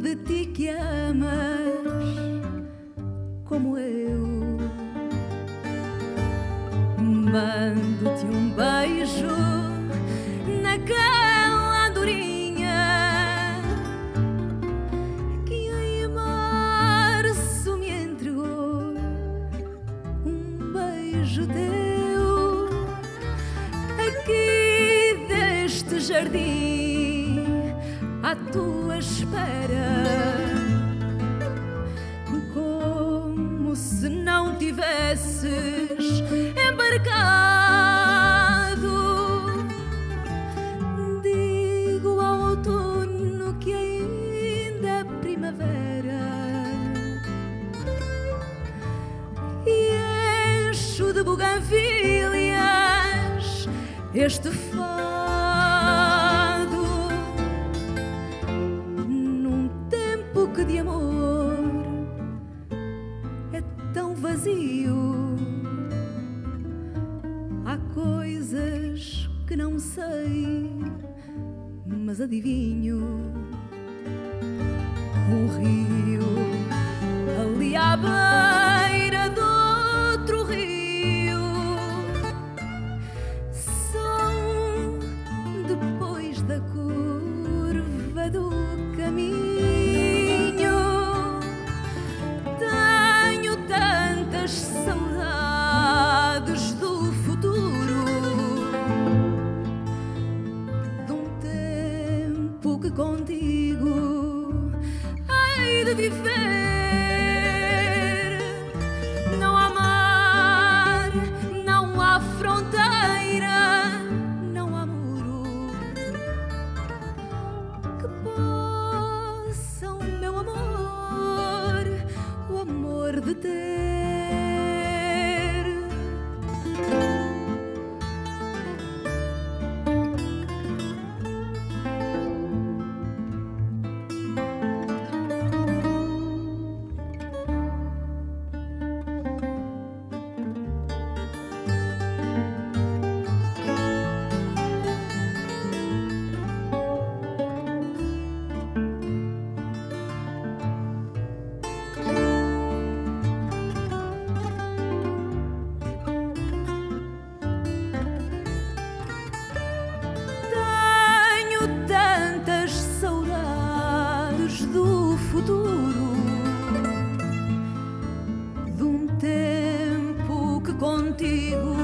de ti que amas como eu. Mando-te um beijo naquela durinha que em março me entregou um beijo teu aqui deste jardim à tua espera como se não tivesses embarcado. Digo ao outono que ainda é primavera e encho de buganvílias este fado Há coisas que não sei, mas adivinho. Um rio contigo hei de viver. contigo.